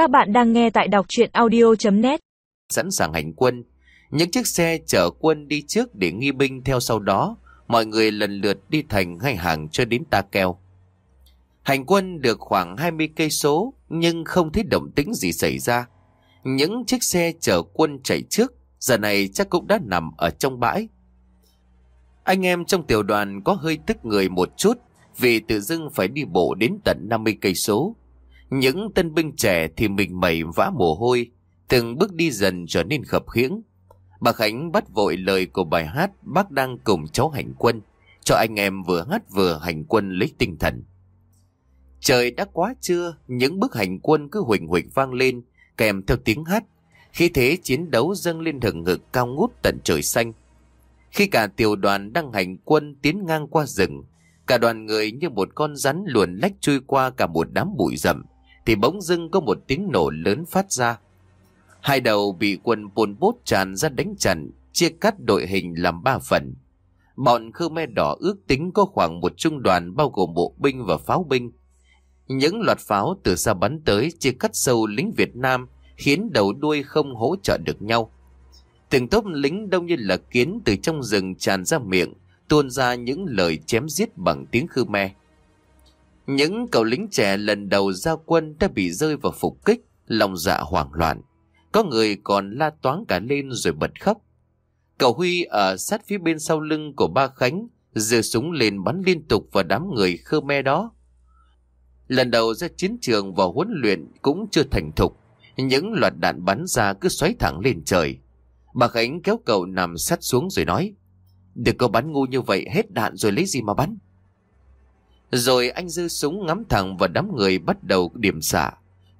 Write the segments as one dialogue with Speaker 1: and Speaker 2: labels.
Speaker 1: Các bạn đang nghe tại đọc chuyện audio.net
Speaker 2: Sẵn sàng hành quân. Những chiếc xe chở quân đi trước để nghi binh theo sau đó, Mọi người lần lượt đi thành hai hàng cho đến ta keo. Hành quân được khoảng 20 cây số, Nhưng không thấy động tĩnh gì xảy ra. Những chiếc xe chở quân chạy trước, Giờ này chắc cũng đã nằm ở trong bãi. Anh em trong tiểu đoàn có hơi tức người một chút, Vì tự dưng phải đi bộ đến tận 50 cây số những tân binh trẻ thì mình mẩy vã mồ hôi, từng bước đi dần trở nên khập khiễng. Bà Khánh bắt vội lời của bài hát bác đang cùng cháu hành quân, cho anh em vừa hát vừa hành quân lấy tinh thần. Trời đã quá trưa, những bước hành quân cứ huỳnh huỳnh vang lên, kèm theo tiếng hát. Khi thế chiến đấu dâng lên hừng ngực cao ngút tận trời xanh. Khi cả tiểu đoàn đang hành quân tiến ngang qua rừng, cả đoàn người như một con rắn luồn lách chui qua cả một đám bụi rậm thì bỗng dưng có một tiếng nổ lớn phát ra. Hai đầu bị quân bồn bốt tràn ra đánh chặn, chia cắt đội hình làm ba phần. Bọn Khmer Đỏ ước tính có khoảng một trung đoàn bao gồm bộ binh và pháo binh. Những loạt pháo từ xa bắn tới chia cắt sâu lính Việt Nam khiến đầu đuôi không hỗ trợ được nhau. Từng tốp lính đông như là kiến từ trong rừng tràn ra miệng, tuôn ra những lời chém giết bằng tiếng Khmer. Những cậu lính trẻ lần đầu ra quân đã bị rơi vào phục kích, lòng dạ hoảng loạn. Có người còn la toáng cả lên rồi bật khóc. Cậu Huy ở sát phía bên sau lưng của ba Khánh, giơ súng lên bắn liên tục vào đám người Khmer đó. Lần đầu ra chiến trường và huấn luyện cũng chưa thành thục, những loạt đạn bắn ra cứ xoáy thẳng lên trời. Bà Khánh kéo cậu nằm sát xuống rồi nói, Đừng có bắn ngu như vậy, hết đạn rồi lấy gì mà bắn. Rồi anh dư súng ngắm thẳng vào đám người bắt đầu điểm xạ.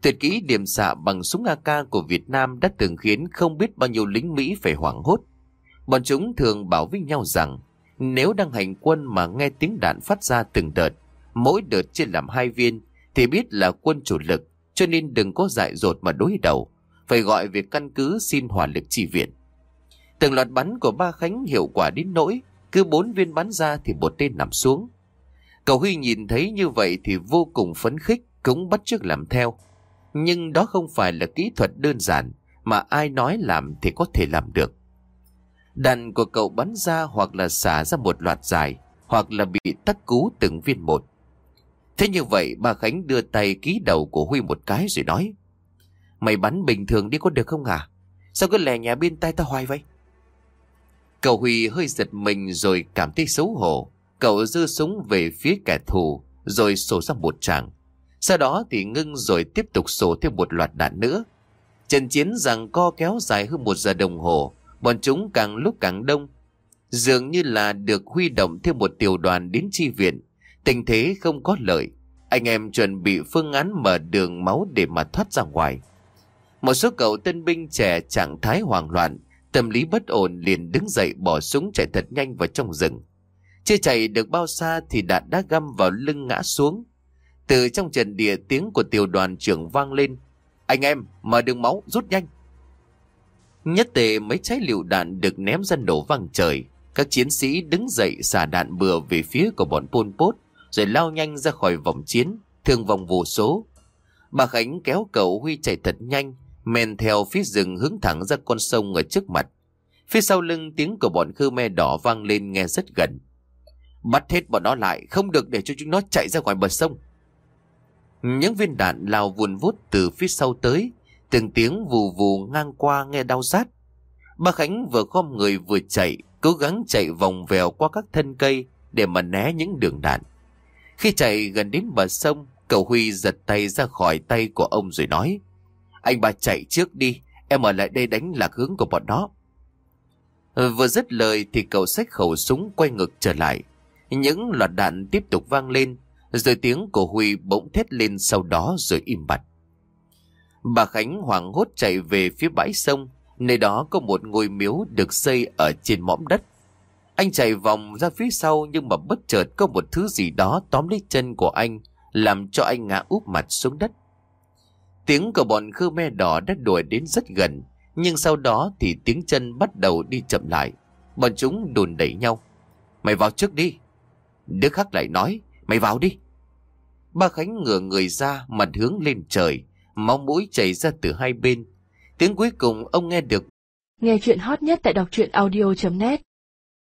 Speaker 2: Tuyệt kỹ điểm xạ bằng súng AK của Việt Nam đã từng khiến không biết bao nhiêu lính Mỹ phải hoảng hốt. Bọn chúng thường bảo với nhau rằng nếu đang hành quân mà nghe tiếng đạn phát ra từng đợt, mỗi đợt chia làm hai viên thì biết là quân chủ lực cho nên đừng có dại dột mà đối đầu, phải gọi về căn cứ xin hỏa lực chi viện. Từng loạt bắn của ba Khánh hiệu quả đến nỗi cứ bốn viên bắn ra thì một tên nằm xuống. Cậu Huy nhìn thấy như vậy thì vô cùng phấn khích, cũng bắt chước làm theo. Nhưng đó không phải là kỹ thuật đơn giản mà ai nói làm thì có thể làm được. Đạn của cậu bắn ra hoặc là xả ra một loạt dài, hoặc là bị tắc cú từng viên một. Thế như vậy bà Khánh đưa tay ký đầu của Huy một cái rồi nói Mày bắn bình thường đi có được không hả? Sao cứ lè nhà bên tay ta hoài vậy? Cậu Huy hơi giật mình rồi cảm thấy xấu hổ Cậu dư súng về phía kẻ thù, Rồi sổ ra một tràng. Sau đó thì ngưng rồi tiếp tục sổ thêm một loạt đạn nữa. Trận chiến rằng co kéo dài hơn một giờ đồng hồ, Bọn chúng càng lúc càng đông. Dường như là được huy động thêm một tiểu đoàn đến chi viện. Tình thế không có lợi. Anh em chuẩn bị phương án mở đường máu để mà thoát ra ngoài. Một số cậu tân binh trẻ trạng thái hoảng loạn, Tâm lý bất ổn liền đứng dậy bỏ súng chạy thật nhanh vào trong rừng chưa chạy được bao xa thì đạn đã găm vào lưng ngã xuống. Từ trong trần địa tiếng của tiểu đoàn trưởng vang lên. Anh em, mở đường máu, rút nhanh. Nhất tề mấy trái lựu đạn được ném ra nổ vang trời. Các chiến sĩ đứng dậy xả đạn bừa về phía của bọn Pol Pot, rồi lao nhanh ra khỏi vòng chiến, thương vong vô số. Bà Khánh kéo cậu Huy chạy thật nhanh, men theo phía rừng hướng thẳng ra con sông ở trước mặt. Phía sau lưng tiếng của bọn Khmer đỏ vang lên nghe rất gần. Bắt hết bọn nó lại, Không được để cho chúng nó chạy ra ngoài bờ sông. Những viên đạn lao vùn vút từ phía sau tới, Từng tiếng vù vù ngang qua nghe đau rát. Bà Khánh vừa gom người vừa chạy, Cố gắng chạy vòng vèo qua các thân cây Để mà né những đường đạn. Khi chạy gần đến bờ sông, Cậu Huy giật tay ra khỏi tay của ông rồi nói, Anh bà chạy trước đi, Em ở lại đây đánh lạc hướng của bọn nó. Vừa dứt lời thì cậu xách khẩu súng quay ngược trở lại những loạt đạn tiếp tục vang lên, rồi tiếng của Huy bỗng thét lên sau đó rồi im bặt. Bà Khánh hoảng hốt chạy về phía bãi sông, nơi đó có một ngôi miếu được xây ở trên mỏm đất. Anh chạy vòng ra phía sau nhưng mà bất chợt có một thứ gì đó tóm lấy chân của anh, làm cho anh ngã úp mặt xuống đất. Tiếng của bọn Khmer đỏ đã đuổi đến rất gần, nhưng sau đó thì tiếng chân bắt đầu đi chậm lại. Bọn chúng đùn đẩy nhau. Mày vào trước đi, Đức khác lại nói, mày vào đi. Ba Khánh ngửa người ra, mặt hướng lên trời, máu mũi chảy ra từ hai bên. Tiếng cuối cùng ông nghe được
Speaker 3: Nghe chuyện hot nhất tại đọc truyện audio.net